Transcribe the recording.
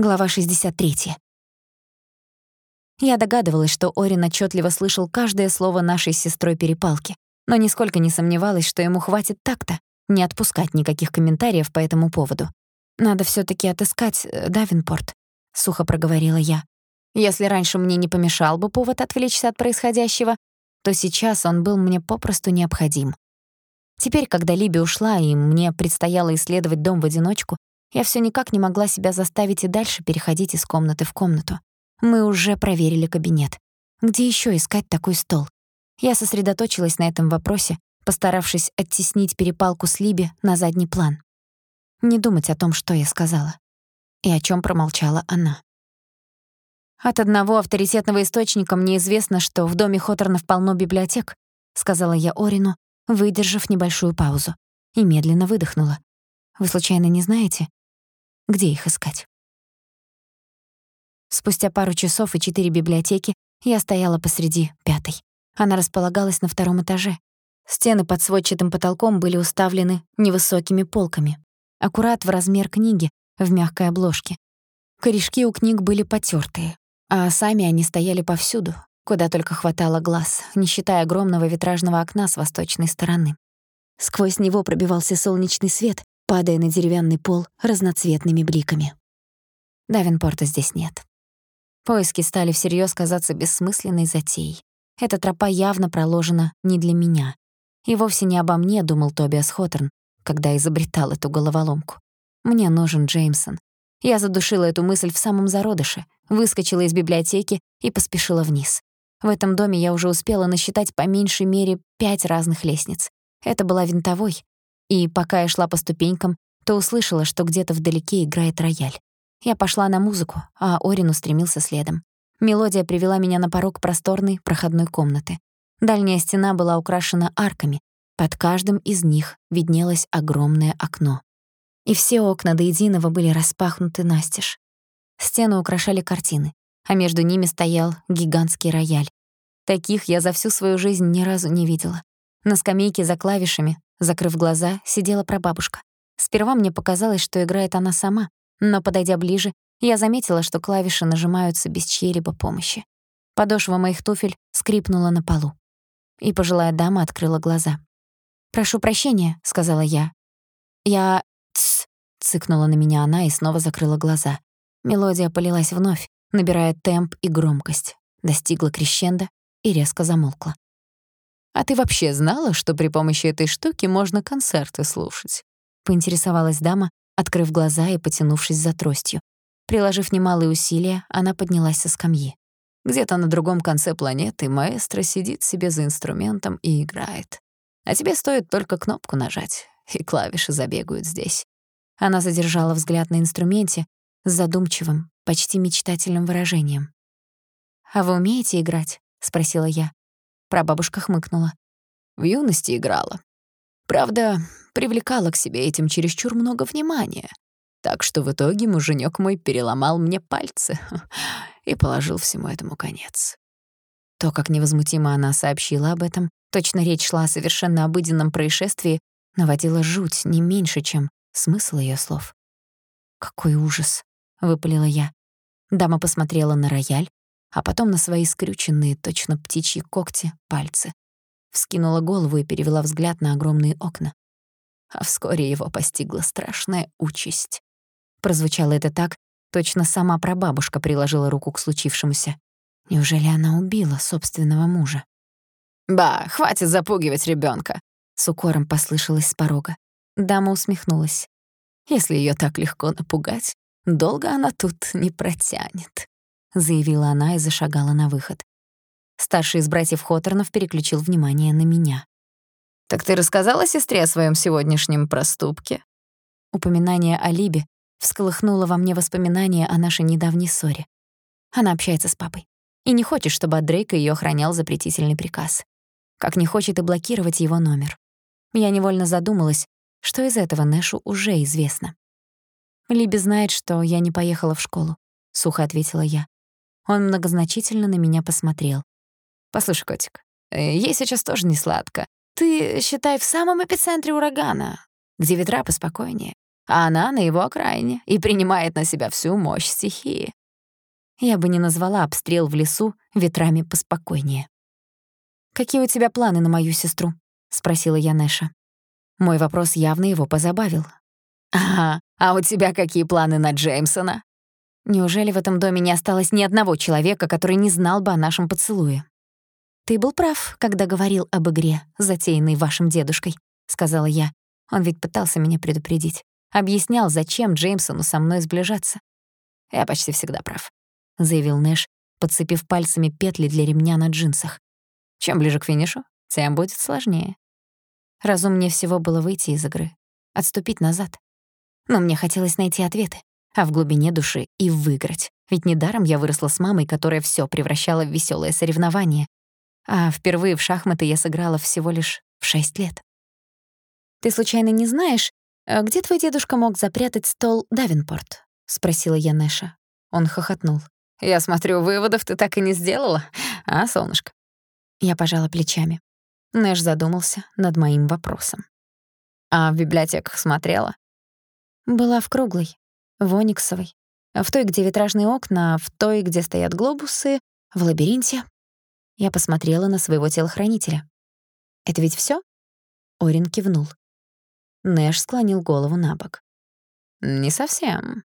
Глава 63. Я догадывалась, что Орин отчетливо слышал каждое слово нашей с сестрой перепалки, но нисколько не сомневалась, что ему хватит так-то не отпускать никаких комментариев по этому поводу. «Надо все таки отыскать э, Давинпорт», — сухо проговорила я. Если раньше мне не помешал бы повод отвлечься от происходящего, то сейчас он был мне попросту необходим. Теперь, когда Либи ушла, и мне предстояло исследовать дом в одиночку, я всё никак не могла себя заставить и дальше переходить из комнаты в комнату. Мы уже проверили кабинет. Где ещё искать такой стол? Я сосредоточилась на этом вопросе, постаравшись оттеснить перепалку с Либи на задний план. Не думать о том, что я сказала. И о чём промолчала она. «От одного авторитетного источника мне известно, что в доме Хоторнов полно библиотек», — сказала я Орину, выдержав небольшую паузу, и медленно выдохнула. «Вы случайно не знаете, где их искать. Спустя пару часов и четыре библиотеки я стояла посреди пятой. Она располагалась на втором этаже. Стены под сводчатым потолком были уставлены невысокими полками. Аккурат в размер книги в мягкой обложке. Корешки у книг были потёртые, а сами они стояли повсюду, куда только хватало глаз, не считая огромного витражного окна с восточной стороны. Сквозь него пробивался солнечный свет, падая на деревянный пол разноцветными бликами. Давинпорта здесь нет. Поиски стали всерьёз казаться бессмысленной затеей. Эта тропа явно проложена не для меня. И вовсе не обо мне думал Тобиас Хоттерн, когда изобретал эту головоломку. Мне нужен Джеймсон. Я задушила эту мысль в самом зародыше, выскочила из библиотеки и поспешила вниз. В этом доме я уже успела насчитать по меньшей мере пять разных лестниц. Это была винтовой, и пока я шла по ступенькам, то услышала, что где-то вдалеке играет рояль. Я пошла на музыку, а Орин устремился следом. Мелодия привела меня на порог просторной проходной комнаты. Дальняя стена была украшена арками. Под каждым из них виднелось огромное окно. И все окна до единого были распахнуты настежь. Стены украшали картины, а между ними стоял гигантский рояль. Таких я за всю свою жизнь ни разу не видела. На скамейке за клавишами Закрыв глаза, сидела прабабушка. Сперва мне показалось, что играет она сама, но, подойдя ближе, я заметила, что клавиши нажимаются без чьей-либо помощи. Подошва моих туфель скрипнула на полу. И пожилая дама открыла глаза. «Прошу прощения», — сказала я. «Я...» «Тсс», — цыкнула на меня она и снова закрыла глаза. Мелодия полилась вновь, набирая темп и громкость, достигла крещенда и резко замолкла. «А ты вообще знала, что при помощи этой штуки можно концерты слушать?» — поинтересовалась дама, открыв глаза и потянувшись за тростью. Приложив немалые усилия, она поднялась со скамьи. Где-то на другом конце планеты маэстро сидит себе за инструментом и играет. А тебе стоит только кнопку нажать, и клавиши забегают здесь. Она задержала взгляд на инструменте с задумчивым, почти мечтательным выражением. «А вы умеете играть?» — спросила я. Прабабушка хмыкнула. В юности играла. Правда, привлекала к себе этим чересчур много внимания. Так что в итоге муженек мой переломал мне пальцы и положил всему этому конец. То, как невозмутимо она сообщила об этом, точно речь шла о совершенно обыденном происшествии, наводила жуть не меньше, чем смысл ее слов. «Какой ужас!» — выпалила я. Дама посмотрела на рояль, а потом на свои скрюченные, точно птичьи когти, пальцы. Вскинула голову и перевела взгляд на огромные окна. А вскоре его постигла страшная участь. Прозвучало это так, точно сама прабабушка приложила руку к случившемуся. Неужели она убила собственного мужа? «Ба, хватит запугивать ребёнка!» — с укором послышалось с порога. Дама усмехнулась. «Если её так легко напугать, долго она тут не протянет». — заявила она и зашагала на выход. Старший из братьев Хоторнов переключил внимание на меня. «Так ты рассказала сестре о своем сегодняшнем проступке?» Упоминание о Либе всколыхнуло во мне воспоминания о нашей недавней ссоре. Она общается с папой и не хочет, чтобы от Дрейка её охранял запретительный приказ. Как не хочет и блокировать его номер. Я невольно задумалась, что из этого Нэшу уже известно. Либи знает, что я не поехала в школу, — сухо ответила я. Он многозначительно на меня посмотрел. «Послушай, котик, э, ей сейчас тоже не сладко. Ты, считай, в самом эпицентре урагана, где ветра поспокойнее. а она на его окраине и принимает на себя всю мощь стихии. Я бы не назвала обстрел в лесу ветрами поспокойнее. «Какие у тебя планы на мою сестру?» — спросила я Нэша. Мой вопрос явно его позабавил. «Ага, а у тебя какие планы на Джеймсона?» Неужели в этом доме не осталось ни одного человека, который не знал бы о нашем поцелуе? «Ты был прав, когда говорил об игре, затеянной вашим дедушкой», — сказала я. Он ведь пытался меня предупредить. Объяснял, зачем Джеймсону со мной сближаться. «Я почти всегда прав», — заявил Нэш, подцепив пальцами петли для ремня на джинсах. «Чем ближе к финишу, тем будет сложнее». Разумнее всего было выйти из игры, отступить назад. Но мне хотелось найти ответы, а в глубине души и выиграть. Ведь недаром я выросла с мамой, которая всё превращала в весёлое соревнование. А впервые в шахматы я сыграла всего лишь в шесть лет. «Ты случайно не знаешь, э, где твой дедушка мог запрятать стол Давинпорт?» — спросила я Нэша. Он хохотнул. «Я смотрю, выводов ты так и не сделала, а, солнышко?» Я пожала плечами. Нэш задумался над моим вопросом. «А в библиотеках смотрела?» Была в круглой, в ониксовой, в той, где витражные окна, в той, где стоят глобусы, в лабиринте. Я посмотрела на своего телохранителя. «Это ведь всё?» Орин кивнул. Нэш склонил голову на бок. «Не совсем.